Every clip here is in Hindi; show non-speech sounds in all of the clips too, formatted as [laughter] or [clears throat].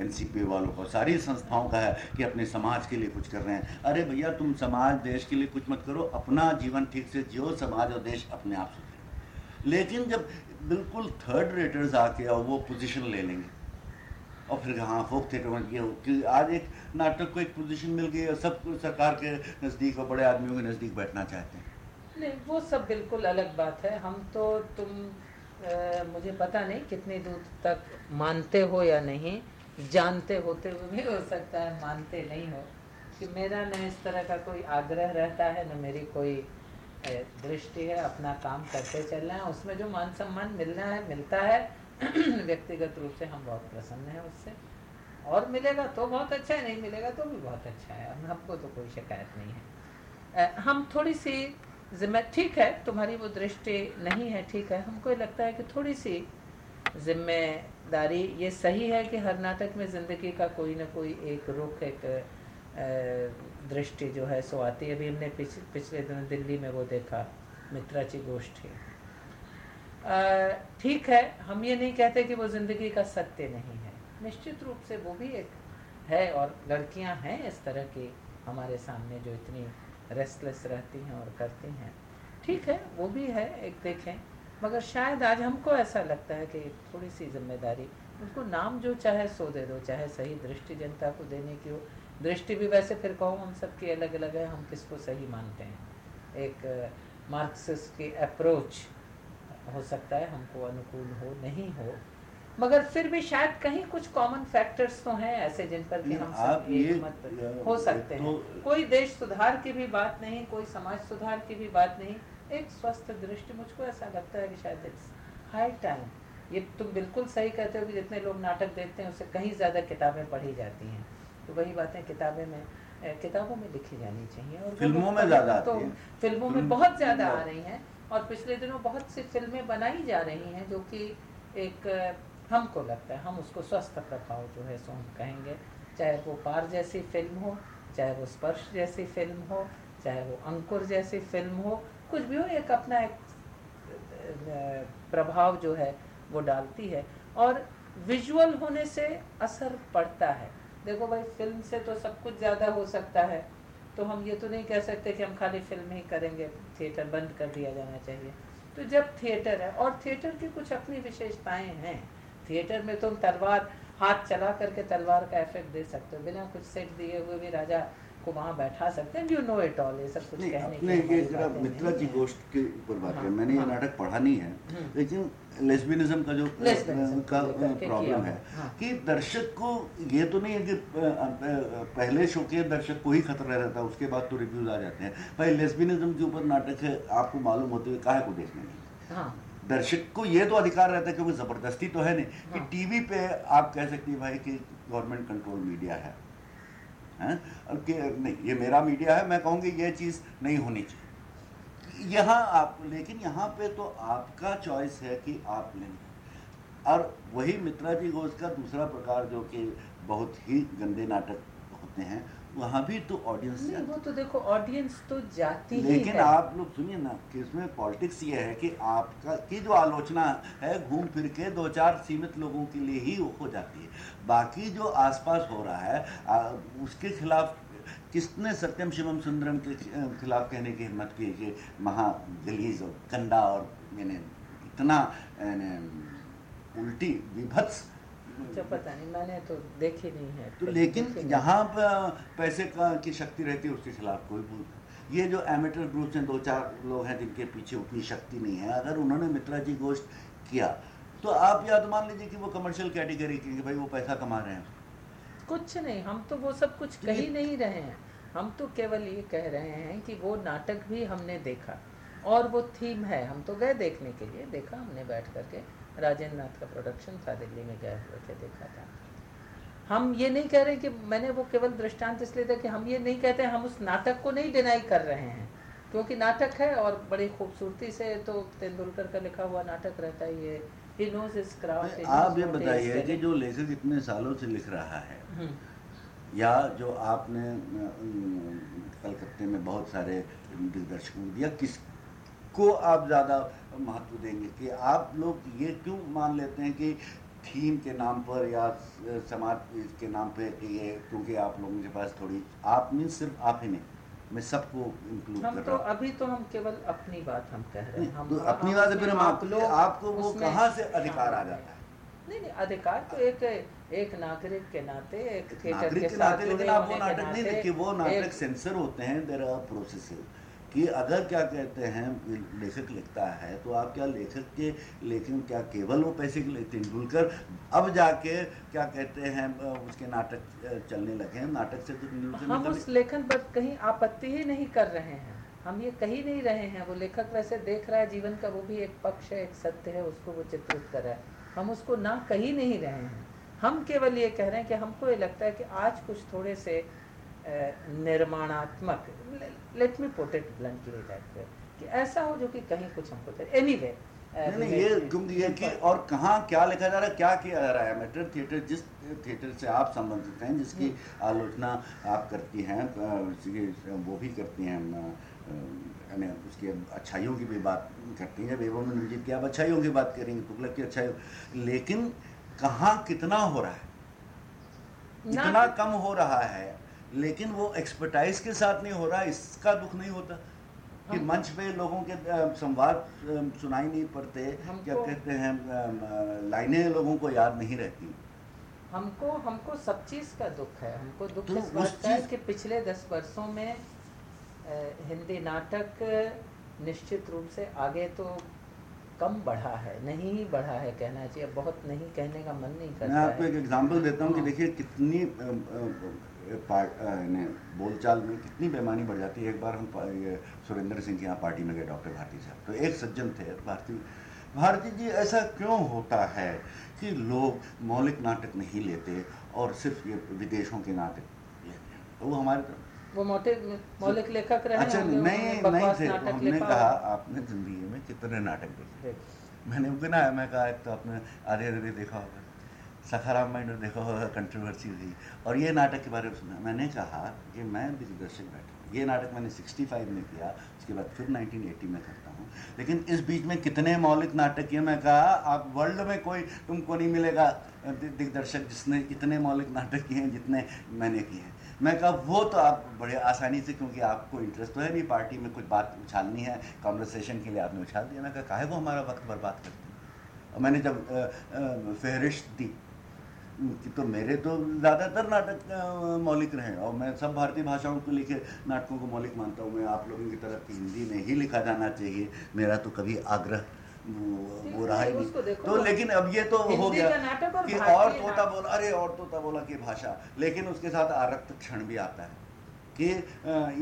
एनसीपी वालों का। सारी संस्थाओं का है कि अपने समाज के लिए कुछ कर रहे हैं। अरे भैया तुम समाज देश के लिए कुछ मत करो। अपना जीवन ठीक से जियो समाज और देश अपने आप सुधरे लेकिन जब बिल्कुल थर्ड रेटर्स आके और वो पोजीशन ले लेंगे और फिर हाँ फोक थिएटर में ये कि आज एक नाटक को एक पोजीशन मिल गई और सब सरकार के नज़दीक और बड़े आदमियों के नज़दीक बैठना चाहते हैं। नहीं वो सब बिल्कुल अलग बात है। हम तो तुम आ, मुझे पता नहीं कितनी दूर तक मानते हो या नहीं जानते होते हुए भी हो सकता है, मानते नहीं हो। कि मेरा न इस तरह का कोई आग्रह रहता है, न मेरी कोई दृष्टि है, अपना काम करते चलना है। उसमें जो मान सम्मान मिलना है, मिलता है, [clears throat] व्यक्तिगत रूप से हम बहुत प्रसन्न हैं उससे। और मिलेगा तो बहुत अच्छा है, नहीं मिलेगा तो भी बहुत अच्छा है। हम, हमको तो कोई शिकायत नहीं है। हम थोड़ी सी जिम्मे, ठीक है, तुम्हारी वो दृष्टि नहीं है, ठीक है। हमको लगता है कि थोड़ी सी ज़िम्मेदारी ये सही है कि हर नाटक में ज़िंदगी का कोई ना कोई एक रुख एक दृष्टि जो है सो आती है। अभी हमने पिछ, पिछले दिनों दिल्ली में वो देखा मित्रा की गोष्ठी। ठीक है हम ये नहीं कहते कि वो ज़िंदगी का सत्य नहीं है। निश्चित रूप से वो भी एक है और लड़कियाँ हैं इस तरह की हमारे सामने जो इतनी रेस्टलेस रहती हैं और करती हैं। ठीक है वो भी है एक देखें। मगर शायद आज हमको ऐसा लगता है कि थोड़ी सी ज़िम्मेदारी उनको नाम जो चाहे सो दे दो चाहे सही दृष्टि जनता को देने की हो। दृष्टि भी वैसे फिर कहो हम सबकी अलग अलग है हम किसको सही मानते हैं? एक मार्क्सिस्ट की अप्रोच हो सकता है हमको अनुकूल हो नहीं हो। मगर फिर भी शायद कहीं कुछ कॉमन फैक्टर्स तो हैं ऐसे जिन पर कि हम सब मत हो सकते हैं। तो, कोई देश सुधार की भी बात नहीं कोई समाज सुधार की भी बात नहीं एक स्वस्थ दृष्टि मुझको ऐसा लगता है कि शायद इट्स हाई टाइम ये तुम बिल्कुल सही कहते हो कि जितने लोग नाटक देखते हैं उससे कहीं ज़्यादा किताबें पढ़ी जाती हैं। तो वही बातें किताबें में किताबों में लिखी जानी चाहिए। और फ़िल्मों में ज़्यादा तो फ़िल्मों में बहुत ज़्यादा आ रही हैं। और पिछले दिनों बहुत सी फ़िल्में बनाई जा रही हैं जो कि एक हमको लगता है हम उसको स्वस्थ प्रभाव जो है सो हम कहेंगे। चाहे वो पार जैसी फ़िल्म हो चाहे वो स्पर्श जैसी फ़िल्म हो चाहे वो अंकुर जैसी फ़िल्म हो कुछ भी हो, एक अपना एक प्रभाव जो है, वो डालती है। और विजुअल होने से असर पड़ता है। देखो भाई फ़िल्म से तो सब कुछ ज़्यादा हो सकता है। तो हम ये तो नहीं कह सकते कि हम खाली फ़िल्म ही करेंगे थिएटर बंद कर दिया जाना चाहिए। तो जब थिएटर है, और थिएटर की कुछ अपनी विशेषताएँ हैं। थिएटर में तुम तलवार, हाथ चला करके तलवार का इफ़ेक्ट दे सकते हो। बिना कुछ सेट दिए हुए भी राजा को वहाँ बैठा सकते हैं यू नो इट ऑल ये सब कुछ कहने ये जरा मित्रा जी गोष्ठ के ऊपर बात हाँ, मैंने हाँ, ये नाटक पढ़ा नहीं है हम्म। लेकिन लेस्बिनिज्म का जो का प्रॉब्लम है हाँ, कि दर्शक को ये तो नहीं है कि पहले शो के दर्शक को ही खतरा रहता है उसके बाद तो रिव्यूज़ आ जाते हैं। भाई लेस्बिनिज्म के ऊपर नाटक है आपको मालूम होते हुए कहा को देखने नहीं हाँ। दर्शक को ये तो अधिकार रहता है क्योंकि ज़बरदस्ती तो है नहीं हाँ। कि टीवी पे आप कह सकती है भाई कि गवर्नमेंट कंट्रोल मीडिया है। हैं? कि नहीं ये मेरा मीडिया है मैं कहूँगी ये चीज़ नहीं होनी चाहिए। यहाँ आप लेकिन यहाँ पे तो आपका चॉइस है कि आप लेंगे और वही मित्रा जी घोष का दूसरा प्रकार जो कि बहुत ही गंदे नाटक होते हैं वहाँ भी तो ऑडियंस वो तो देखो ऑडियंस तो जाती लेकिन है। आप लोग सुनिए ना कि इसमें पॉलिटिक्स ये है कि आपका की जो आलोचना है घूम फिर के दो चार सीमित लोगों के लिए ही हो जाती है। बाकी जो आसपास हो रहा है आ, उसके खिलाफ किसने सत्यम शिवम सुंदरम के खिलाफ कहने की हिम्मत की कि महागलीज और कंडा और मैंने इतना उल्टी विभत्स। अच्छा पता नहीं मैंने तो देखी नहीं है। तो लेकिन यहाँ पैसे का की शक्ति रहती है उसके खिलाफ कोई भूल ये जो एमेटर ग्रुप्स हैं दो चार लोग हैं जिनके पीछे उतनी शक्ति नहीं है। अगर उन्होंने मित्रा जी गोश्त किया तो आप याद मान लीजिए कि वो कमर्शियल कैटेगरी की कि भाई वो पैसा कमा रहे हैं। कुछ नहीं हम तो वो सब कुछ कह ही नहीं रहे हैं। हम तो केवल ये कह रहे हैं कि वो नाटक भी हमने देखा और वो थीम है। हम तो गए देखने के लिए देखा हमने बैठ करके। राजेंद्र नाथ का प्रोडक्शन था दिल्ली में गए हुए थे देखा था। हम ये नहीं कह रहे कि मैंने वो केवल दृष्टांत इसलिए था कि हम ये नहीं कहते हम उस नाटक को नहीं डिनाई कर रहे हैं। क्योंकि नाटक है और बड़ी खूबसूरती से तो तेंदुलकर का लिखा हुआ नाटक रहता है ये। आप ये बताइए कि जो लेखक इतने सालों से लिख रहा है हम्म। या जो आपने कलकत्ते में बहुत सारे दिग्दर्शकों को दिया किसको आप ज़्यादा महत्व देंगे कि आप लोग ये क्यों मान लेते हैं कि थीम के नाम पर या समाज के नाम पे ये क्योंकि आप लोगों के पास थोड़ी आप मीन सिर्फ़ आप ही नहीं मैं सबको इंक्लूड कर तो अभी तो हम केवल अपनी बात हम कह रहे हैं। हम तो अपनी बात फिर हम आप लोग आपको वो कहाँ से अधिकार आ जाता है? नहीं नहीं अधिकार तो एक एक नागरिक के नाते एक थिएटर के साथ लेकिन आप वो नाटक नहीं देखिए वो नाटक सेंसर होते हैं देर आर प्रोसेस कि अगर क्या कहते हैं लेखक लिखता है तो आप क्या लेखक के लेकिन क्या केवल वो पैसे के लिए तेंदुलकर अब जाके क्या कहते हैं उसके नाटक चलने लगे हैं। नाटक से तो हम उस लेखन पर कहीं आपत्ति ही नहीं कर रहे हैं। हम ये कही नहीं रहे हैं। वो लेखक वैसे देख रहा है जीवन का वो भी एक पक्ष है एक सत्य है उसको वो चित्रित कर रहा है। हम उसको ना कही नहीं रहे हैं। हम केवल ये कह रहे हैं कि हमको ये लगता है कि आज कुछ थोड़े से निर्माणात्मक। Let me put it bluntly that way कि ऐसा हो जो कि कहीं कुछ हमको एनीवे नहीं ये क्योंकि ये कि और कहाँ क्या लिखा जा रहा है क्या किया जा रहा है? मेटर थिएटर जिस थिएटर से आप संबंधित हैं जिसकी हम्म। आलोचना आप करती हैं वो भी करती हैं यानी उसकी अच्छाइयों की भी बात करती हैं बेगम नजीब की आप अच्छाइयों की बात करेंगे तुगलक की अच्छाई लेकिन कहाँ कितना हो रहा है? इतना कम हो रहा है? लेकिन वो एक्सपर्टाइज के साथ नहीं हो रहा इसका दुख नहीं होता कि। मंच पे लोगों के संवाद सुनाई नहीं पड़ते क्या कहते हैं लाइनें लोगों को याद नहीं रहती हमको हमको सब चीज़ का दुख है हमको दुख तो इस बात का है कि पिछले दस वर्षों में हिंदी नाटक निश्चित रूप से आगे तो कम बढ़ा है नहीं ही बढ़ा है कहना चाहिए बहुत नहीं कहने का मन नहीं करता मैं आपको एक एग्जांपल देता हूँ कि हाँ। देखिए कितनी बोलचाल में कितनी बेमानी बढ़ जाती है। एक बार हम सुरेंद्र सिंह के यहाँ पार्टी में गए डॉक्टर भारती साहब। तो एक सज्जन थे भारती। भारती जी ऐसा क्यों होता है कि लोग मौलिक नाटक नहीं लेते और सिर्फ़ ये विदेशों के नाटक लेते हैं? तो वो हमारे तरफ़ वो मौलिक लेखक रहे अच्छा नहीं नहीं थे। हमने कहा आपने ज़िंदगी में कितने नाटक देखे। मैंने गिनाया मैं कहा एक तो आपने आधे आधे देखा होगा। सखाराम माइंड देखा होगा कंट्रोवर्सी हुई। और ये नाटक के बारे में सुना। मैंने कहा कि मैं भी दिग्दर्शक बैठा ये नाटक मैंने 65 में किया, उसके बाद फिर 1980 में करता हूँ। लेकिन इस बीच में कितने मौलिक नाटक किए मैं कहा, आप वर्ल्ड में कोई, तुमको नहीं मिलेगा दिग्दर्शक जिसने इतने मौलिक नाटक किए हैं, जितने मैंने किए हैं। मैं कहा, वो तो आप बड़े आसानी से, क्योंकि आपको इंटरेस्ट तो है नहीं पार्टी में कुछ बात उछालनी है कॉन्वर्सेशन के लिए आपने उछाल दिया। मैं कहा, काहे वो हमारा वक्त बर्बाद करते हैं? और मैंने जब फहरिस्त दी तो मेरे तो ज़्यादातर नाटक मौलिक रहे और मैं सब भारतीय भाषाओं को लिखे नाटकों को मौलिक मानता हूँ। मैं आप लोगों की तरफ़ हिंदी में ही लिखा जाना चाहिए। मेरा तो कभी आग्रह वो रहा ही नहीं। तो लेकिन अब ये तो हो गया कि और तोता बोला अरे और तोता बोला की भाषा। लेकिन उसके साथ आरक्त क्षण भी आता है कि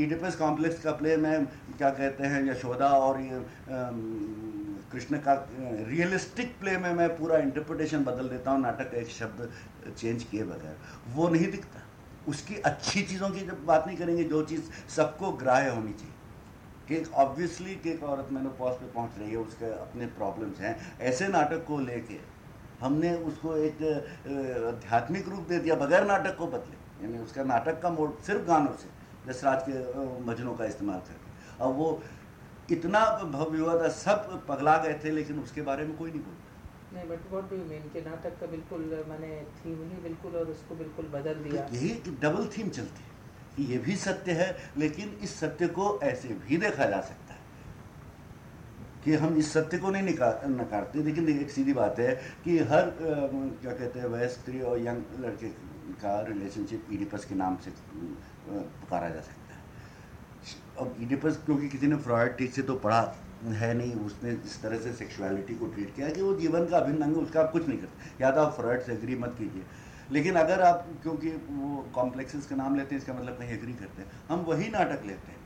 ईडिपस कॉम्प्लेक्स का प्ले में क्या कहते हैं यशोदा और ये कृष्ण का रियलिस्टिक प्ले में मैं पूरा इंटरप्रिटेशन बदल देता हूँ, नाटक का एक शब्द चेंज किए बगैर। वो नहीं दिखता। उसकी अच्छी चीज़ों की जब बात नहीं करेंगे, जो चीज़ सबको ग्राह्य होनी चाहिए। कि ऑब्वियसली कि एक औरत मेनोपॉज पे पहुँच रही है, उसके अपने प्रॉब्लम्स हैं। ऐसे नाटक को लेके हमने उसको एक आध्यात्मिक रूप दे दिया, बगैर नाटक को बदले। यानी उसका नाटक का मोड सिर्फ़ गानों से जसराज के मजनों का इस्तेमाल करके। और वो इतना भव्य हुआ था सब पगला गए थे लेकिन उसके बारे में कोई नहीं बोलता। नहीं but what do you mean कि नाटक का बिल्कुल मैंने थीम ही बिल्कुल और उसको बिल्कुल बदल दिया। तो यही डबल थीम चलती है ये भी सत्य है लेकिन इस सत्य को ऐसे भी देखा जा सकता है। कि हम इस सत्य को नहीं नकारते लेकिन एक सीधी बात है कि हर क्या कहते हैं वयस्क स्त्री और यंग लड़के का रिलेशनशिप ईडिपस के नाम से पुकारा जा सकता है। अब ईडिपस क्योंकि किसी ने फ्रॉड ठीक से तो पढ़ा है नहीं, उसने इस तरह से सेक्सुअलिटी को ट्रीट किया कि वो जीवन का अभिन्न अंग उसका आप कुछ नहीं करते। या तो आप फ्रॉड से एग्री मत कीजिए। लेकिन अगर आप, क्योंकि वो कॉम्प्लेक्सेस का नाम लेते हैं, इसका मतलब नहीं एग्री करते हैं, हम वही नाटक लेते हैं।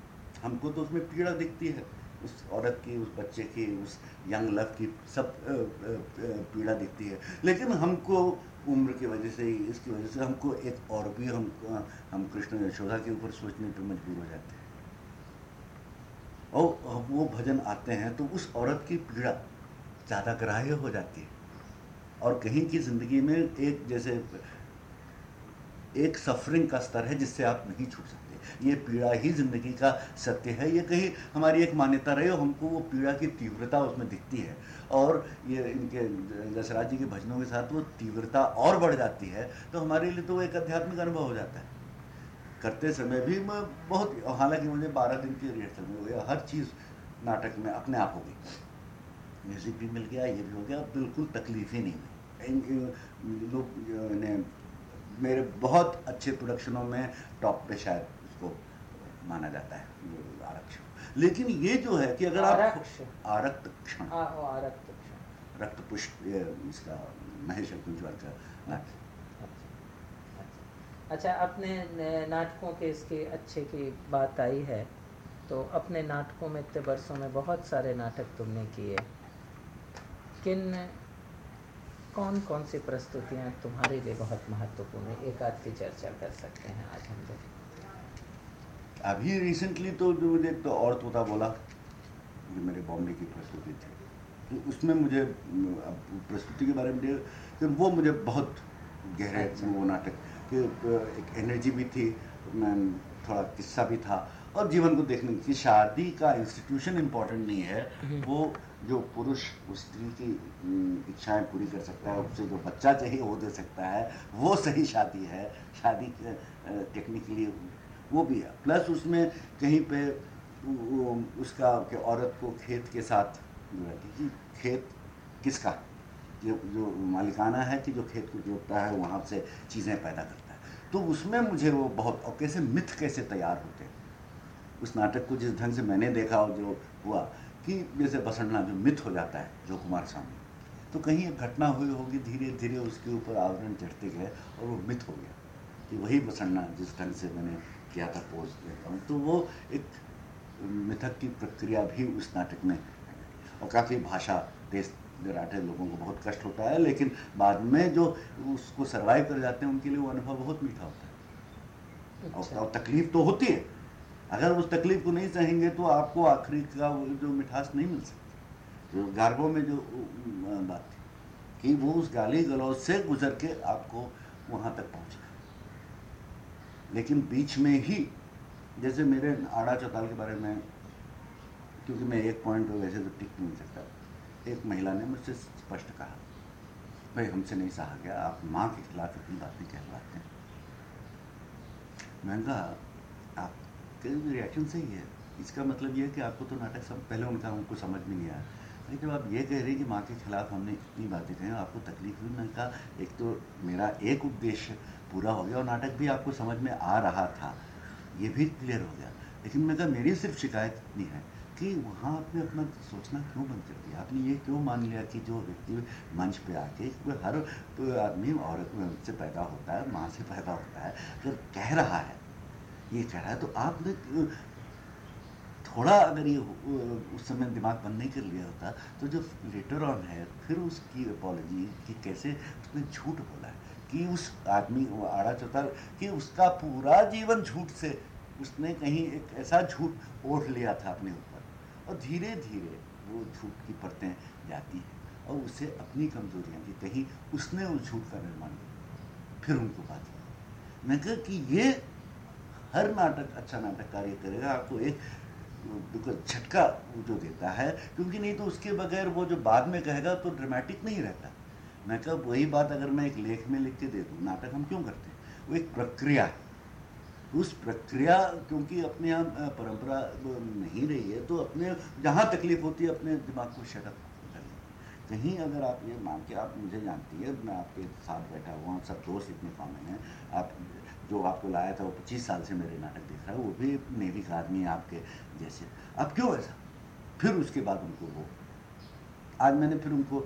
हमको तो उसमें पीड़ा दिखती है। उस औरत की, उस बच्चे की, उस यंग लव की सब पीड़ा दिखती है। लेकिन हमको उम्र की वजह से, इसकी वजह से हमको एक और भी हम हम कृष्ण यशोदा के ऊपर सोचने पर मजबूर हो जाते हैं। और वो भजन आते हैं तो उस औरत की पीड़ा ज़्यादा ग्राह्य हो जाती है। और कहीं की ज़िंदगी में एक जैसे एक सफरिंग का स्तर है जिससे आप नहीं छूट सकते। ये पीड़ा ही ज़िंदगी का सत्य है। ये कहीं हमारी एक मान्यता रही हो हमको वो पीड़ा की तीव्रता उसमें दिखती है। और ये इनके दशराज जी के भजनों के साथ वो तीव्रता और बढ़ जाती है तो हमारे लिए तो वो एक आध्यात्मिक अनुभव हो जाता है। करते समय भी मैं बहुत हालाँकि मुझे बारह दिन की रिहर्सल में हो गया हर चीज़ नाटक में अपने आप हो गई। म्यूज़िक भी मिल गया ये भी हो गया बिल्कुल तकलीफ़ ही नहीं हुई लोग ने मेरे बहुत अच्छे प्रोडक्शनों में टॉप पे शायद उसको माना जाता है आरक्षण। लेकिन ये जो है कि अगर आप आरक्त क्षण। रक्त पुष्प इसका महेश कुंजवाल का अच्छा, अपने नाटकों के इसके अच्छे की बात आई है तो अपने नाटकों में इतने वर्षों में बहुत सारे नाटक तुमने किए। किन कौन कौन सी प्रस्तुतियाँ तुम्हारे लिए बहुत महत्वपूर्ण है? एक आध की चर्चा कर सकते हैं आज हम लोग। अभी रिसेंटली तो जो मुझे तो और तोता बोला जो मेरे बॉम्बे की प्रस्तुति थी। तो उसमें मुझे प्रस्तुति के बारे में तो वो मुझे बहुत गहरे अच्छा। वो नाटक एक एनर्जी भी थी मैं थोड़ा किस्सा भी था। और जीवन को देखने की शादी का इंस्टीट्यूशन इम्पोर्टेंट नहीं है। हम्म। वो जो पुरुष उस स्त्री की इच्छाएँ पूरी कर सकता है उससे जो बच्चा चाहिए वो दे सकता है। वो सही शादी है। शादी टेक्निकली वो भी है। प्लस उसमें कहीं पे उसका कि औरत को खेत के साथ जो है कि खेत किसका? जो जो मालिकाना है कि जो खेत को जोतता है वहाँ से चीज़ें पैदा करता है। तो उसमें मुझे वो बहुत, और कैसे मिथ कैसे तैयार होते उस नाटक को जिस ढंग से मैंने देखा और जो हुआ कि जैसे बसंडना जो मिथ हो जाता है, जो कुमार स्वामी तो कहीं एक घटना हुई होगी धीरे धीरे उसके ऊपर आवरण चढ़ते गए और वो मिथ हो गया कि वही बसंडना जिस ढंग से मैंने किया था पोज देता हूँ। तो वो एक मिथक की प्रक्रिया भी उस नाटक में और काफ़ी भाषा तेज दराठे लोगों को बहुत कष्ट होता है लेकिन बाद में जो उसको सरवाइव कर जाते हैं उनके लिए वो अनुभव बहुत मीठा होता है। अच्छा। और, तकलीफ़ तो होती है। अगर उस तकलीफ़ को नहीं सहेंगे तो आपको आखिरी का वो जो मिठास नहीं मिल सकती। जो गार्गो में जो बात थी कि वो उस गाली गलौज से गुजर के आपको वहाँ तक पहुँचा। लेकिन बीच में ही जैसे मेरे आड़ा चौताल के बारे में क्योंकि मैं एक पॉइंट वैसे तो टिक नहीं सकता। एक महिला ने मुझसे स्पष्ट कहा, भाई, हमसे नहीं सहा गया। आप माँ के खिलाफ इतनी बातें कहलाते हैं। मैं कहा, आपके रिएक्शन सही है। इसका मतलब यह है कि आपको तो नाटक सब, पहले उनका उनको समझ में नहीं आया। लेकिन जब आप ये कह रहे हैं कि माँ के खिलाफ हमने इतनी बातें कही, आपको तकलीफ़ हुई? मैंने कहा, एक तो मेरा एक उद्देश्य पूरा हो गया और नाटक भी आपको समझ में आ रहा था। ये भी क्लियर हो गया। लेकिन मैं कहा, मेरी सिर्फ़ शिकायत इतनी है। कि वहाँ आपने अपना सोचना क्यों बंद कर दिया? आपने ये क्यों मान लिया कि जो व्यक्ति मंच पे आके हर आदमी औरत से पैदा होता है, माँ से पैदा होता है, अगर कह रहा है, ये कह रहा है तो आपने थोड़ा अगर ये उस समय दिमाग बंद नहीं कर लिया होता तो जो लेटर ऑन है, फिर उसकी अपॉलोजी कि कैसे उसने झूठ बोला है, कि उस आदमी आड़ा चौथा कि उसका पूरा जीवन झूठ से, उसने कहीं एक ऐसा झूठ ओढ़ लिया था अपने ऊपर। और धीरे धीरे वो झूठ की परतें जाती हैं और उसे अपनी कमजोरियाँ की कहीं उसने उस झूठ का निर्माण किया। फिर उनको बात मैं कहा कि ये हर नाटक अच्छा नाटक कार्य करेगा, आपको एक झटका जो देता है, क्योंकि नहीं तो उसके बगैर वो जो बाद में कहेगा तो ड्रामेटिक नहीं रहता। मैं कहा, वही बात अगर मैं एक लेख में लिख के दे दूँ, नाटक हम क्यों करते हैं? वो एक प्रक्रिया है। उस प्रक्रिया, क्योंकि अपने यहाँ परंपरा नहीं रही है तो अपने, जहाँ तकलीफ़ होती है, अपने दिमाग को शटअप कहीं अगर आप ये मान के, आप मुझे जानती है, मैं आपके साथ बैठा हुआ हूँ सब दोस्त इतने कॉमन हैं, आप, जो आपको लाया था, वो पच्चीस साल से मेरे नाटक देख रहा है, वो भी नेवी का आदमी है आपके जैसे। अब क्यों ऐसा? फिर उसके बाद उनको वो, आज मैंने फिर उनको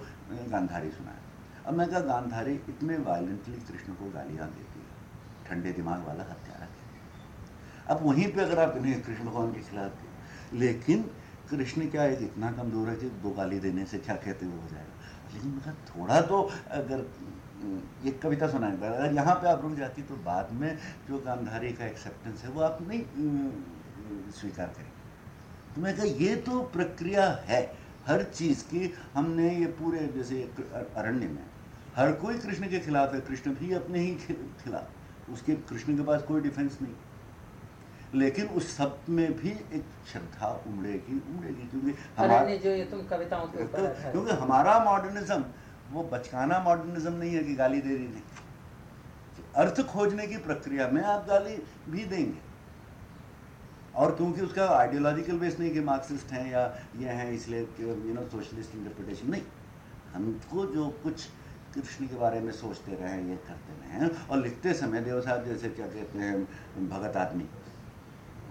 गांधारी सुनाया। अब मैं कहा, गांधारी इतने वायलेंटली कृष्ण को गालियाँ देती है, ठंडे दिमाग वाला हत्यारा। अब वहीं पे अगर आप इन्हें कृष्ण भगवान के खिलाफ लेकिन कृष्ण क्या एक इतना कमज़ोर है कि दो गाली देने से क्या कहते हुए हो जाएगा? लेकिन मैं थोड़ा तो अगर एक कविता सुनाए अगर यहाँ पे आप रुक जाती तो बाद में जो गांधारी का एक्सेप्टेंस है, वो आप नहीं स्वीकार करें तो मैं कहा, ये तो प्रक्रिया है। हर चीज़ की हमने ये पूरे, जैसे अरण्य में, हर कोई कृष्ण के खिलाफ है, कृष्ण भी अपने ही खिलाफ। उसके, कृष्ण के पास कोई डिफेंस नहीं। लेकिन उस सब में भी एक श्रद्धा उमड़ेगी उमड़ेगी क्योंकि हमारे जो ये तुम कविताओं के ऊपर क्योंकि हमारा मॉडर्निज्म वो बचकाना मॉडर्निज्म नहीं है कि गाली दे रही नहीं। अर्थ खोजने की प्रक्रिया में आप गाली भी देंगे। और क्योंकि उसका आइडियोलॉजिकल बेस नहीं कि मार्क्सिस्ट हैं या ये हैं इसलिए यू नो सोशलिस्ट इंटरप्रिटेशन नहीं। हमको जो कुछ कृष्ण के बारे में सोचते रहे ये करते रहे और लिखते समय देव साहब जैसे क्या कहते हैं भगत आदमी।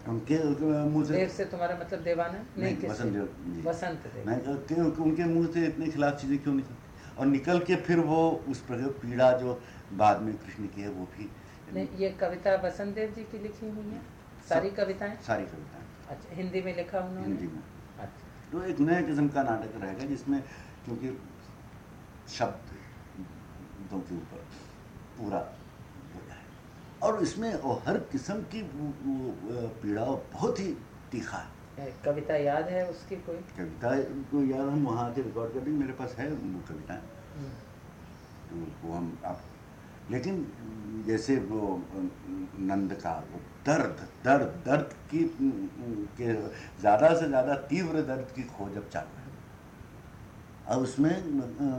उनके मुँह से से तुम्हारा मतलब देवानंद नहीं, नहीं वसंत देव वसंत देव। उनके मुँह से इतने खिलाफ चीज़ें क्यों निकल और निकल के फिर वो उस पर पीड़ा जो बाद में कृष्ण की है वो भी नहीं ये कविता वसंत देव जी की लिखी हुई है? सारी कविताएँ? सारी कविताएँ। अच्छा हिंदी में लिखा उन्होंने? हिंदी में। अच्छा। तो एक नए किस्म का नाटक रहेगा जिसमें क्योंकि शब्द के ऊपर पूरा और इसमें हर किस्म की पीड़ा बहुत ही तीखा है। कविता याद है उसकी कोई? कविता को याद हम वहाँ से रिकॉर्ड कर देंगे मेरे पास है वो कविताएँ हम्म। तो वो हम आप लेकिन जैसे वो नंद का वो दर्द दर्द दर्द की के ज़्यादा से ज़्यादा तीव्र दर्द की खोज अब चालू है। अब उसमें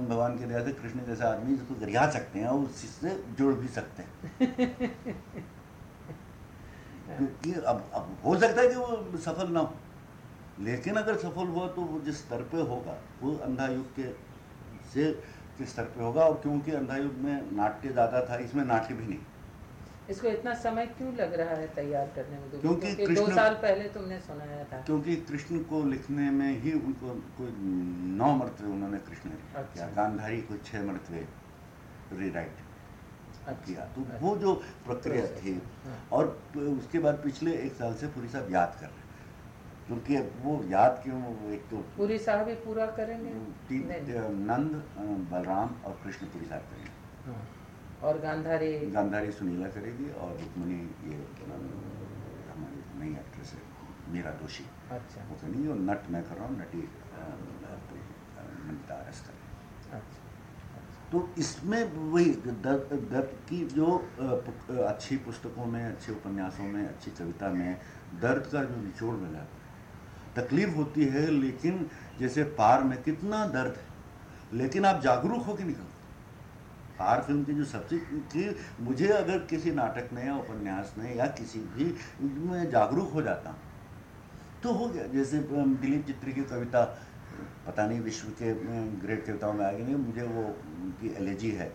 भगवान के दया से कृष्ण जैसा आदमी जिसको गरिया सकते हैं और उससे जुड़ भी सकते हैं। [laughs] क्योंकि अब अब हो सकता है कि वो सफल ना हो। लेकिन अगर सफल हुआ तो वो जिस स्तर पे होगा वो अंधा युग के से किस स्तर पे होगा और क्योंकि अंधा युग में नाट्य ज़्यादा था इसमें नाट्य भी नहीं। इसको इतना समय क्यों लग रहा है तैयार करने में? क्योंकि, क्योंकि दो साल पहले तुमने सुनाया था। क्योंकि कृष्ण को लिखने में ही उनको कोई नौ मरतबे उन्होंने कृष्ण अच्छा। गांधारी को छह मरतबे रीराइट अच्छा, किया। तो अच्छा, वो जो प्रक्रिया थी हाँ। और उसके बाद पिछले एक साल से पूरी साहब याद कर रहे क्योंकि वो याद क्यों एक तो पूरी साहब ही पूरा करेंगे? नंद बलराम और कृष्ण पूरी साहब करेंगे। हाँ। और गांधारी। गांधारी सुनीला करेगी और रुक्मणी ये हमारी नई एक्ट्रेस है मीरा दोषी अच्छा। वो करेंगी और नट मैं कर रहा हूँ नटी नमिता एस करें तो इसमें वही दत्त दत्त की जो अच्छी पुस्तकों में अच्छे उपन्यासों में अच्छी कविता में दर्द का जो निचोड़ मिला तकलीफ़ होती है लेकिन जैसे पार में कितना दर्द है लेकिन आप जागरूक होकर निकलते आर फ़िल्म की जो सबसे कि मुझे अगर किसी नाटक में या उपन्यास में या किसी भी में जागरूक हो जाता हूँ तो हो गया। जैसे दिलीप चित्री की कविता, पता नहीं विश्व के ग्रेट कविताओं में आएगी नहीं, मुझे वो उनकी एलर्जी है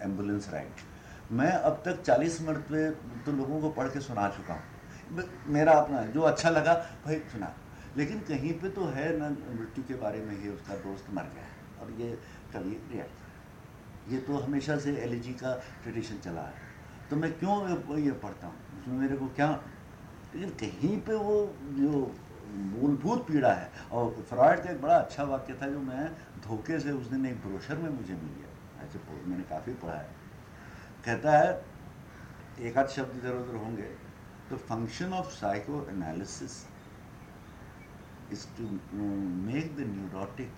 एंबुलेंस राइड मैं अब तक चालीस मरतबे तो लोगों को पढ़ के सुना चुका हूँ। मेरा अपना, जो अच्छा लगा, भाई सुना। लेकिन कहीं पे तो है ना, मृत्यु के बारे में ही उसका दोस्त मर गया और ये कभी रिएक्ट। ये तो हमेशा से एल का ट्रेडिशन चला है। तो मैं क्यों ये पढ़ता हूँ? उसमें मेरे को क्या लेकिन कहीं पे वो जो मूलभूत पीड़ा है, और फ्रॉड का एक बड़ा अच्छा वाक्य था जो मैं धोखे से उस दिन एक ब्रोशर में मुझे मिल गया। ऐसे मैंने काफ़ी पढ़ा है। कहता है, एक आध शब्द इधर उधर होंगे तो function of psychoanalysis is to make the neurotic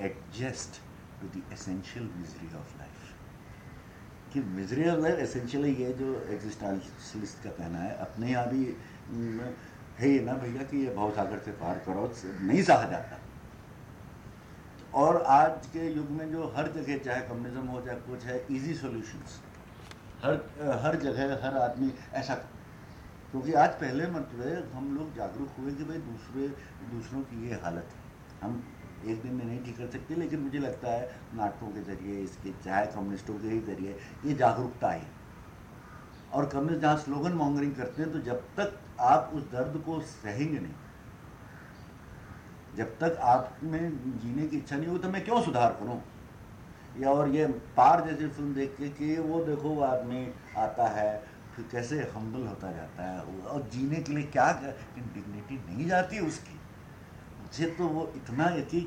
adjust to the essential misery of life कि मिजरी ऑफ़ लाइफ एसेंशियली ये जो एग्जिस्टेंशलिस्ट का कहना है। अपने यहाँ भी है ये ना भैया कि ये भाव सागर से पार करो, नहीं सहा जाता। और आज के युग में जो हर जगह चाहे कम्युनिज्म हो, चाहे कुछ है इजी सॉल्यूशंस हर हर जगह, हर आदमी ऐसा क्योंकि आज पहले मतलब हम लोग जागरूक हुए कि भाई दूसरे, दूसरों की ये हालत है। हम एक दिन में नहीं ठीक कर सकते, लेकिन मुझे लगता है नाटकों के ज़रिए, इसके चाहे कम्युनिस्टों के ही ज़रिए, ये जागरूकता आई। और कम्युनिस्ट जहाँ स्लोगन मॉन्गरिंग करते हैं तो जब तक आप उस दर्द को सहेंगे नहीं, जब तक आप में जीने की इच्छा नहीं हो तो मैं क्यों सुधार करूँ? या और ये पार जैसी फ़िल्म देख के कि वो देखो, वो आदमी आता है, फिर कैसे हम्बल होता जाता है, और जीने के लिए क्या डिग्निटी नहीं जाती उसकी। मुझे तो वो इतना यकी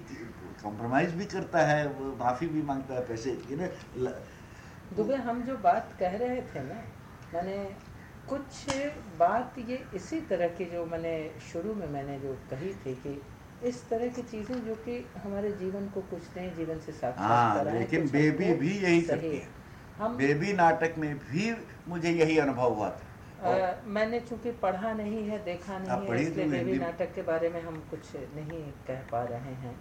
कॉम्प्रोमाइज भी करता है वो माफ़ी भी माँगता है पैसे ना दुबे हम जो बात कह रहे थे ना मैंने कुछ बात ये इसी तरह की जो मैंने शुरू में मैंने जो कही थी कि इस तरह की चीज़ें जो कि हमारे जीवन को कुछ नए जीवन से साक्षात हाँ, लेकिन बेबी भी यही करती है। हम बेबी नाटक में भी मुझे यही अनुभव हुआ था। आ, मैंने चूँकि पढ़ा नहीं है देखा नहीं है इसलिए तो बेबी नाटक के बारे में हम कुछ नहीं कह पा रहे हैं।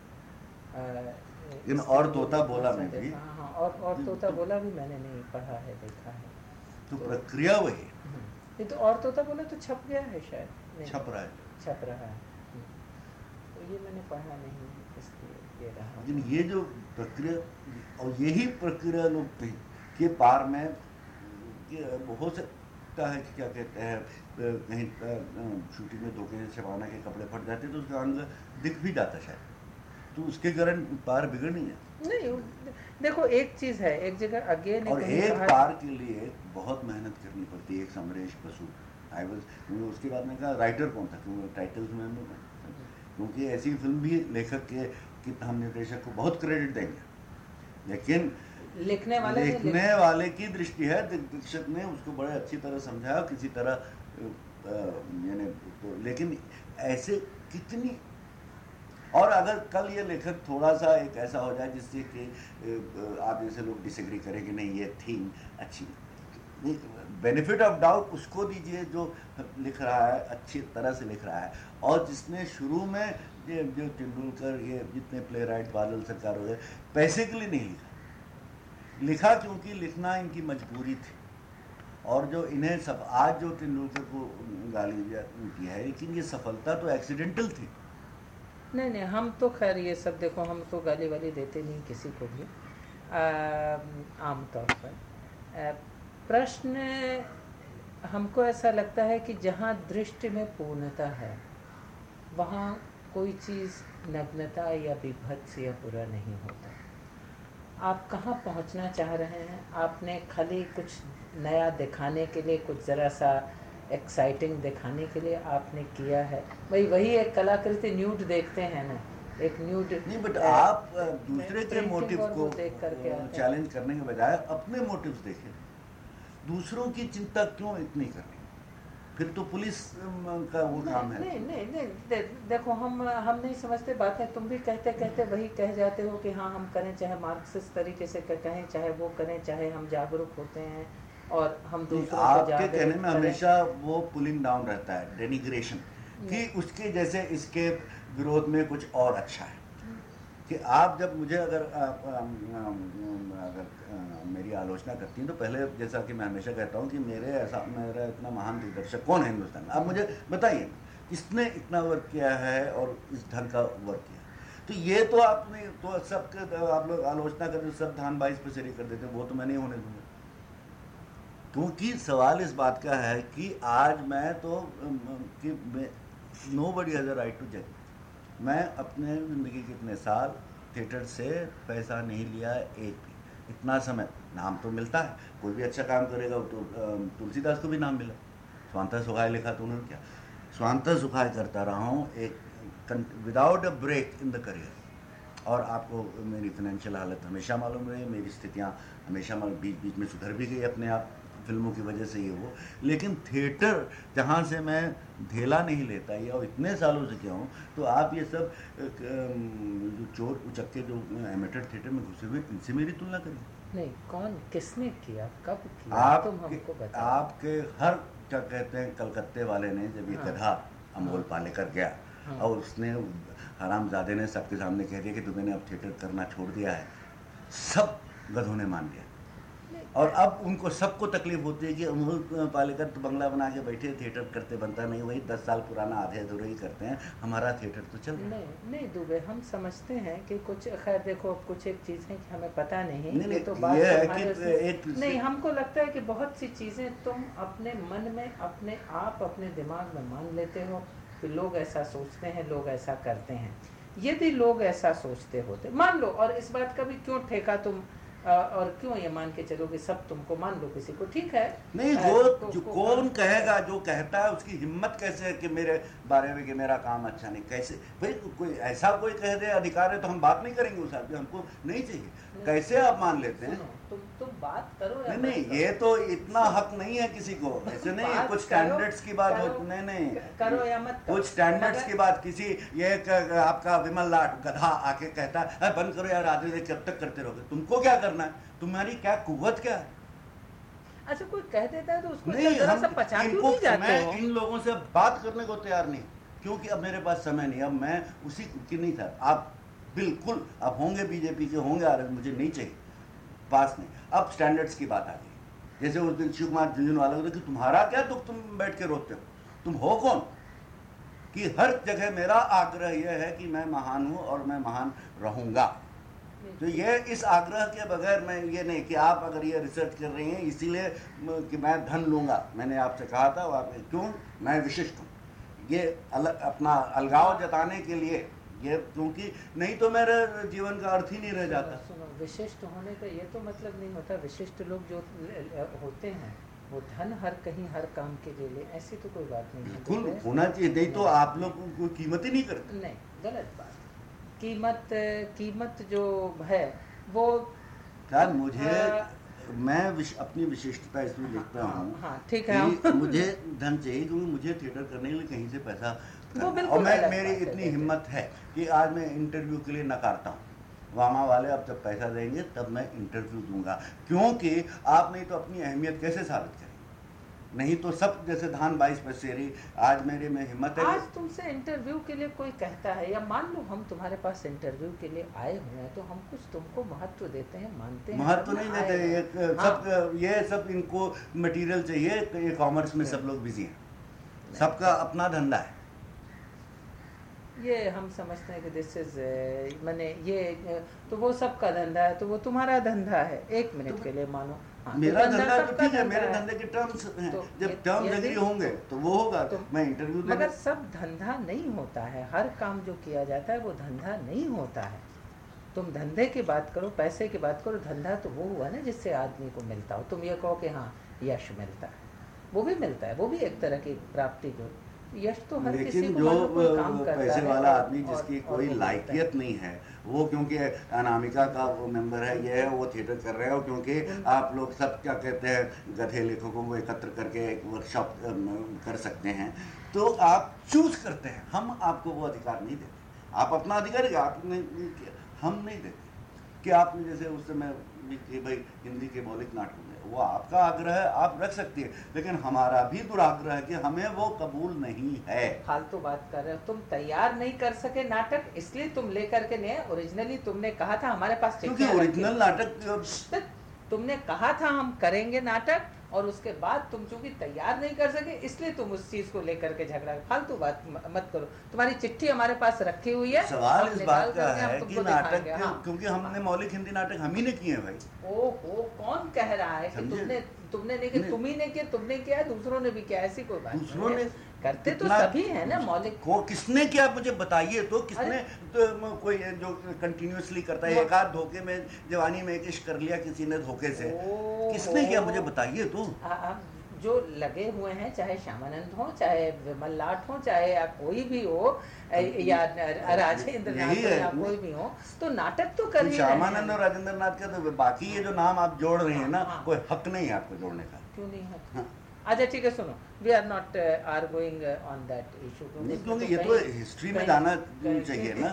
इन और तोता बोला में भी। हाँ, हाँ और और तोता बोला भी मैंने नहीं पढ़ा है देखा है। तो, तो प्रक्रिया वही हम्म, ये तो और तोता बोला तो छप गया है शायद छप रहा है। छप रहा है हम्म, तो ये मैंने पढ़ा नहीं इसलिए ये रहा। लेकिन ये जो प्रक्रिया और यही प्रक्रिया लोग के पार में हो सकता है कि क्या कहते हैं कहीं शूटिंग में धोखे से शबाना के कपड़े फट जाते तो उसका अंग दिख भी जाता शायद। तो उसके कारण पार बिगड़ नहीं है। नहीं देखो एक चीज़ है एक जगह अगेन और एक पार के लिए बहुत मेहनत करनी पड़ती है एक समरेश बसु आई वॉज़ उसके बाद में कहा राइटर कौन था? क्योंकि टाइटल्स में क्योंकि ऐसी फ़िल्म भी लेखक के कि हम निर्देशक को बहुत क्रेडिट देंगे। लेकिन लिखने वाले लिखने वाले की दृष्टि है। दिग्दर्शक ने उसको बड़े अच्छी तरह समझाया किसी तरह यानी तो लेकिन ऐसे कितनी और अगर कल ये लेखक थोड़ा सा एक ऐसा हो जाए जिससे कि आप जैसे लोग डिसएग्री करें कि नहीं ये थीम अच्छी बेनिफिट ऑफ़ डाउट उसको दीजिए जो लिख रहा है अच्छी तरह से लिख रहा है। और जिसने शुरू में ये जो तेंदुलकर ये जितने प्ले राइट बादल सरकार हो गए पैसे के लिए नहीं लिखा। लिखा क्योंकि लिखना इनकी मजबूरी थी। और जो इन्हें सब, आज जो तेंदुलकर को गाली की है, लेकिन ये सफलता तो एक्सीडेंटल थी। नहीं नहीं, हम तो खैर ये सब देखो, हम तो गाली वाली देते नहीं किसी को भी। आमतौर पर। प्रश्न, हमको ऐसा लगता है कि जहाँ दृष्टि में पूर्णता है, वहाँ कोई चीज़ नग्नता या विभत्स या बुरा नहीं होता। आप कहाँ पहुँचना चाह रहे हैं? आपने खाली कुछ नया दिखाने के लिए कुछ ज़रा सा एक्साइटिंग दिखाने के लिए आपने किया है। भाई वही एक कलाकृति न्यूड देखते हैं ना। एक न्यूड नहीं बट आप दूसरे के मोटिव को देख करके चैलेंज करने के बजाय अपने मोटिव्स देखें। दूसरों की चिंता क्यों इतनी करनी? फिर तो पुलिस का वो काम है। नहीं नहीं नहीं दे, देखो हम हम नहीं समझते बातें तुम भी कहते कहते वही कह जाते हो कि हाँ हम करें चाहे मार्क्सिस्ट तरीके से कहें चाहे वो करें चाहे हम जागरूक होते हैं और हम दूसरों आपके कहने में हमेशा वो पुलिंग डाउन रहता है डेनिग्रेशन कि उसके जैसे इसके विरोध में कुछ और अच्छा है। कि आप जब मुझे अगर आप, अगर मेरी आलोचना करती हैं तो पहले जैसा कि मैं हमेशा कहता हूँ कि मेरे ऐसा मेरा इतना महान दिग्दर्शक कौन है हिंदुस्तान में? आप मुझे बताइए किसने इतना वर्क किया है और इस ढंग का वर्क किया? तो ये तो आपने तो सबके आप लोग आलोचना करते सब धान बाईस पे शरीक कर देते वो तो मैं नहीं होने दूँगा। क्योंकि सवाल इस बात का है कि आज मैं तो कि nobody has right to जज मैं अपने ज़िंदगी के इतने साल थिएटर से पैसा नहीं लिया एक इतना समय, नाम तो मिलता है। कोई भी अच्छा काम करेगा तो तुलसीदास को भी नाम मिला। स्वांता सुखाय लिखा तो उन्होंने क्या। स्वांता सुखाय करता रहा हूँ एक without a break in the career और आपको मेरी फाइनेंशियल हालत हमेशा मालूम रही, मेरी स्थितियाँ हमेशा मालूम बीच बीच में सुधर भी गई अपने आप। फ़िल्मों की वजह से ये वो लेकिन थिएटर जहाँ से मैं ढेला नहीं लेता या इतने सालों से क्या हूँ तो आप ये सब जो चोर उचक्के जो एमेटेड थिएटर में घुसे हुए इनसे मेरी तुलना करें। नहीं कौन? किसने किया? कब किया? आप तुम हमको आपके हर क्या कहते हैं कलकत्ते वाले ने जब ये हाँ, गधा अमोल हाँ, पालेकर गया हाँ, और उसने हरामजादे ने सबके सामने कह दिया कि तुम्हें अब थिएटर करना छोड़ दिया है। सब गधों ने मान लिया। और अब उनको सबको तकलीफ़ होती है कि अमूल पालेकर तो बंगला बना के बैठे थिएटर करते बनता नहीं वही दस साल पुराना आधे अधूरे ही करते हैं। हमारा थिएटर तो चल नहीं नहीं दुबे हम समझते हैं कि कुछ खैर देखो कुछ एक चीज़ें कि हमें पता नहीं नहीं, नहीं तो बात ये है कि एक नहीं हमको लगता है कि बहुत सी चीज़ें तुम अपने मन में अपने आप अपने दिमाग में मान लेते हो कि लोग ऐसा सोचते हैं लोग ऐसा करते हैं। यदि लोग ऐसा सोचते होते मान लो और इस बात का भी क्यों ठेका तुम? और क्यों ये मान के चलोगे? सब तुमको मान लो किसी को ठीक है? नहीं वो तो, जो कौन कहेगा जो कहता है उसकी हिम्मत कैसे है कि मेरे बारे में कि मेरा काम अच्छा नहीं? कैसे? भाई कोई ऐसा कोई कह दे अधिकार है तो हम बात नहीं करेंगे उस आदमी हमको नहीं चाहिए। कैसे आप मान लेते हैं? तुम तुम बात करो नहीं नहीं ये तो इतना हक नहीं है किसी को। ऐसे नहीं कुछ स्टैंडर्ड्स की बात हो नहीं नहीं। करो या मत कुछ स्टैंडर्ड्स की बात किसी ये आपका विमल लाट गधा आके कहता है बंद करो यार आधे कब तक करते रहोगे। तुमको क्या करना है? तुम्हारी क्या कुत क्या है? अच्छा कोई कह देता है तो उसको नहीं हम मैं इन लोगों से बात करने को तैयार नहीं क्योंकि अब मेरे पास समय नहीं अब मैं उसी की नहीं था। आप बिल्कुल अब होंगे बीजेपी के होंगे आ रहे मुझे नहीं चाहिए। पास नहीं। अब स्टैंडर्ड्स की बात आ गई। जैसे उस दिन शिव कुमार झुंझुनवाला कि तुम्हारा क्या दुख, तुम बैठ के रोते हो? तुम हो कौन? कि हर जगह मेरा आग्रह यह है कि मैं महान हूँ और मैं महान रहूँगा। तो ये इस आग्रह के बगैर मैं ये नहीं कि आप अगर ये रिसर्च कर रही हैं, इसीलिए कि मैं धन लूँगा। मैंने आपसे कहा था, आप क्यों? मैं विशिष्ट हूँ। ये अलग अपना अलगाव जताने के लिए ये क्योंकि नहीं तो मेरे जीवन का अर्थ ही नहीं रह जाता। सुनो विशिष्ट होने का ये तो मतलब नहीं होता। विशिष्ट लोग जो होते हैं वो धन हर कहीं हर काम के लिए ले ऐसी तो कोई बात नहीं बिल्कुल होना चाहिए नहीं तो आप लोग कोई कीमत ही नहीं करते। नहीं गलत बात। कीमत कीमत जो है वो यार मुझे मैं विश, अपनी विशिष्टता इसमें देखता हाँ, हूँ हाँ, ठीक है मुझे धन चाहिए क्योंकि मुझे थिएटर करने के लिए कहीं से पैसा और मैं मेरी इतनी हिम्मत है कि आज मैं इंटरव्यू के लिए नकारता हूँ। वामा वाले अब जब पैसा देंगे तब मैं इंटरव्यू दूँगा। क्योंकि आप नहीं तो अपनी अहमियत कैसे साबित करें? नहीं तो सब जैसे धान बाईस पसेरी आज मेरे में हिम्मत है। आज तुमसे इंटरव्यू के लिए कोई कहता है या मान लो हम तुम्हारे पास इंटरव्यू के लिए आए हुए हैं तो हम कुछ तुमको महत्व देते हैं मानते हैं महत्व नहीं देते एक हाँ। सब ये सब इनको मटेरियल चाहिए कॉमर्स में सब लोग बिज़ी हैं। सबका अपना धंधा है। ये हम समझते हैं कि दिस इज़ मैंने ये तो वो सबका धंधा है तो वो तुम्हारा धंधा है। एक मिनट तो के लिए मानो। हाँ, तो मेरा धंधा तो ठीक है मेरे धंधे के टर्म्स हैं। तो जब टर्म्स एग्री होंगे तो वो होगा। तो मैं इंटरव्यू मगर सब धंधा नहीं होता है। हर काम जो किया जाता है वो धंधा नहीं होता है। तुम धंधे की बात करो पैसे की बात करो धंधा तो वो हुआ ना जिससे आदमी को मिलता हो। तुम ये कहो कि हाँ यश मिलता है। वो भी मिलता है। वो भी एक तरह की प्राप्ति जो यश तो हर लेकिन जो पैसे वाला आदमी जिसकी और, कोई लायकियत नहीं है वो क्योंकि अनामिका का वो मेंबर है ये है वो थिएटर कर रहे हो क्योंकि आप लोग सब क्या कहते हैं गधे लेखकों को एकत्र करके एक वर्कशॉप कर सकते हैं। तो आप चूज़ करते हैं हम आपको वो अधिकार नहीं देते। आप अपना अधिकार आपने हम नहीं देते। कि आपने जैसे उस समय भाई हिंदी के मौलिक नाटकों वो आपका आग्रह है आप रख सकती है। लेकिन हमारा भी दुराग्रह है कि हमें वो कबूल नहीं है। फालतू तो बात कर रहे हो। तुम तैयार नहीं कर सके नाटक इसलिए तुम लेकर के नहीं ओरिजिनली तुमने कहा था हमारे पास क्योंकि ओरिजिनल नाटक [laughs] तुमने कहा था हम करेंगे नाटक और उसके बाद तुम चूँकि तैयार नहीं कर सके इसलिए तुम उस चीज़ को लेकर के झगड़ा फालतू बात मत करो। तुम्हारी चिट्ठी हमारे पास रखी हुई है। सवाल इस बात का है कि नाटक हाँ। क्योंकि हमने मौलिक हिंदी नाटक हम ही ने किए भाई। ओहो कौन कह रहा है कि तुमने तुमने नहीं किया तुम ही ने किया तुमने किया दूसरों ने भी किया ऐसी कोई बात दूसरों ने करते तो सभी है ना मौलिक। को किसने क्या मुझे बताइए तो किसने तो कोई जो कंटिन्यूसली करता है एक आध धोखे में जवानी में एक कर लिया किसी ने धोखे से। किसने क्या मुझे बताइए तो? जो लगे हुए हैं चाहे श्यामानंद हो चाहे विमल लाट हो चाहे या कोई भी हो या राजेंद्र नाथ या कोई भी हो तो नाटक तो कर श्यामानंद और राजेंद्र नाथ का तो बाकी ये जो नाम आप जोड़ रहे हैं ना हाँ। कोई हक नहीं है आपको जोड़ने का। क्यों नहीं हक? हाँ। अच्छा ठीक है सुनो। We are not arguing on that issue क्योंकि ये तो हिस्ट्री में जाना चाहिए ना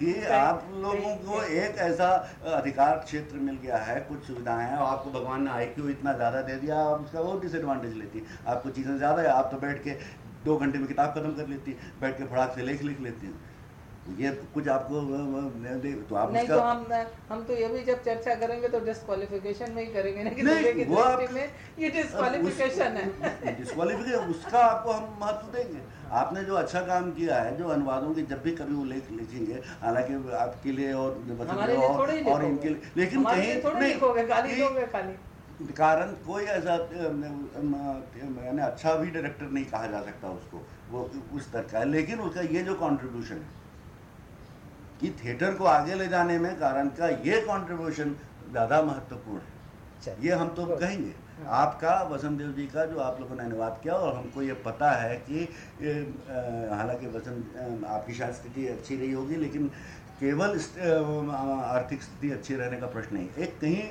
कि आप लोगों को एक ऐसा अधिकार क्षेत्र मिल गया है कुछ सुविधाएँ हैं और आपको भगवान ने आई क्यों इतना ज़्यादा दे दिया आप उसका वो डिसएडवांटेज लेती। आपको चीज़ें ज़्यादा है आप तो बैठ के दो घंटे में किताब खत्म कर लेती बैठ के फड़ाक से लेख लिख लेती। हैं ये कुछ आपको तो आप नहीं तो हम हम तो ये भी जब चर्चा करेंगे तो डिस्क्वालिफिकेशन में ही करेंगे ना कि नहीं, वो आप, में ये डिस्क्वालिफिकेशन है। डिस्क्वालिफिकेशन उसका आपको हम महत्व देंगे। आपने जो अच्छा काम किया है जो अनुवादों के जब भी कभी वो लेख लिखेंगे हालाँकि आपके लिए और और इनके लिए लेकिन कहीं कारण कोई ऐसा मैंने अच्छा भी डायरेक्टर नहीं कहा जा सकता उसको वो उस तरह का है लेकिन उसका ये जो कंट्रीब्यूशन है कि थिएटर को आगे ले जाने में कारण का ये कंट्रीब्यूशन ज़्यादा महत्वपूर्ण है। ये हम तो कहेंगे। हाँ। आपका वसंत देव जी का जो आप लोगों ने अनुवाद किया और हमको ये पता है कि हालाँकि वसंत आपकी शायद स्थिति अच्छी रही होगी लेकिन केवल आर्थिक स्थिति अच्छी रहने का प्रश्न नहीं। एक कहीं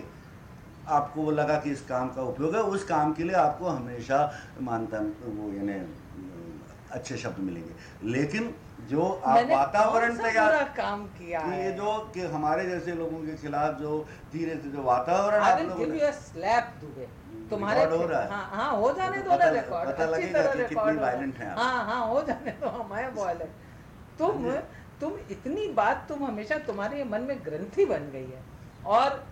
आपको वो लगा कि इस काम का उपयोग है उस काम के लिए आपको हमेशा मानता वो यानी अच्छे शब्द मिलेंगे। लेकिन जो आप वातावरण तैयार काम किया कि ये जो कि हमारे जैसे लोगों के खिलाफ जो धीरे से जो वातावरण आप लोगों ने तुम्हारे हो रहा है। हाँ हाँ हो जाने दो ना रिकॉर्ड अच्छी तरह रिकॉर्ड हाँ हाँ हो जाने दो मैं बॉयल तुम हाँ तुम इतनी बात तुम हमेशा तुम्हारे मन में ग्रंथि बन गई है। और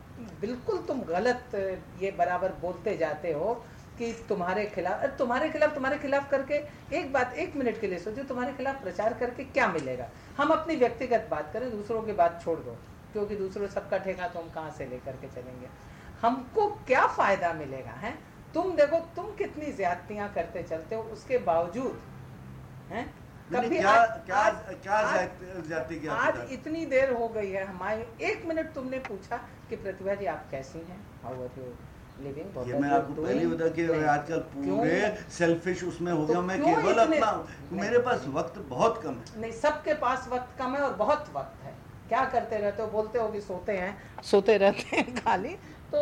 बिल्कुल तुम गलत ये बराबर बोलते जाते हो। कि तुम्हारे खिलाफ तुम्हारे खिलाफ तुम्हारे खिलाफ करके एक बात एक मिनट के लिए सोचो तुम्हारे खिलाफ प्रचार करके क्या मिलेगा? हम अपनी व्यक्तिगत बात करें दूसरों की बात छोड़ दो क्योंकि दूसरों सबका ठेका तो हम कहाँ से लेकर के चलेंगे? हमको क्या फ़ायदा मिलेगा है? तुम देखो तुम कितनी ज्यादतियाँ करते चलते हो उसके बावजूद है? कभी क्या आज, क्या आज, क्या आज, जाती क्या आज इतनी देर हो गई है हमारे। एक मिनट तुमने पूछा कि प्रतिभा जी आप कैसी हैं? हाउ आर यू लिविंग ये मैं आपको पहले बता कि आजकल पूरे सेल्फिश उसमें हो गया तो मैं केवल अपना मेरे पास वक्त बहुत कम है। नहीं सबके पास वक्त कम है और बहुत वक्त है। क्या करते रहते हो? बोलते हो कि सोते हैं सोते रहते हैं [laughs] खाली। तो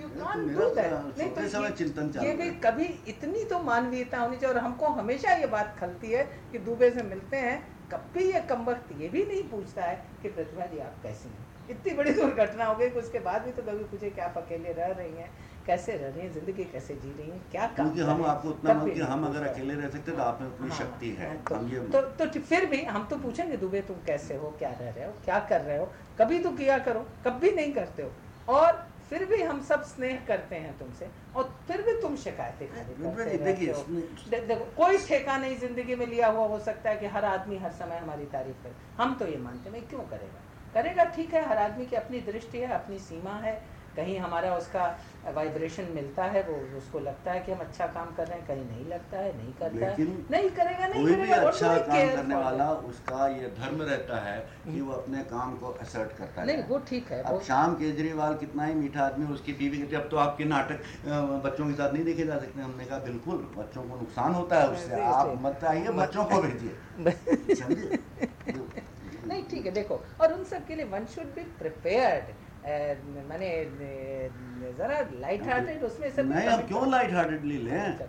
यू कांट डू दैट नहीं तो समय चिंतन ये भी कभी इतनी तो मानवीयता होनी चाहिए और हमको हमेशा ये बात खलती है कि दुबे से मिलते हैं कभी ये कम वक्त ये भी नहीं पूछता है कि प्रतिभा जी आप कैसी हैं? इतनी बड़ी दुर्घटना हो गई उसके बाद भी तो कभी पूछे क्या आप अकेले रह रही हैं। कैसे रह रही हैं ज़िंदगी कैसे जी रही हैं क्या काम क्योंकि हम आपको उतना मत कि हम अगर अकेले रह सकते तो आप में उतनी हाँ, शक्ति है। तो, हम ये तो, तो फिर भी हम तो पूछेंगे दुबे तुम कैसे हो क्या रह रहे हो क्या कर रहे हो कभी तो किया करो कभी नहीं करते हो। और फिर भी हम सब स्नेह करते हैं तुमसे और फिर भी तुम शिकायतें देखिए देखो कोई ठेका नहीं ज़िंदगी में लिया हुआ हो सकता है कि हर आदमी हर समय हमारी तारीफ़ करे। हम तो ये मानते हैं क्यों करेगा? करेगा ठीक है हर आदमी की अपनी दृष्टि है अपनी सीमा है कहीं हमारा उसका वाइब्रेशन मिलता है वो उसको लगता है कि हम अच्छा काम कर रहे हैं कहीं नहीं लगता है नहीं करता है। नहीं करेगा नहीं कोई करेगा, भी अच्छा काम करने वाला उसका ये धर्म रहता है कि हम्म। वो अपने काम को असर्ट करता है। नहीं वो ठीक है अब शाम केजरीवाल कितना ही मीठा आदमी उसकी बीवी कहती अब तो आपके नाटक बच्चों के साथ नहीं देखे जा सकते। हमने कहा बिल्कुल बच्चों को नुकसान होता है उससे आप मत आइए बच्चों को भेजिए। [laughs] नहीं ठीक है देखो और उन सब के लिए वन शुड बी प्रिपेयर्ड मैंने जरा लाइट हार्टेड उसमें सब नहीं अब क्यों लाइट हार्टेडली लें?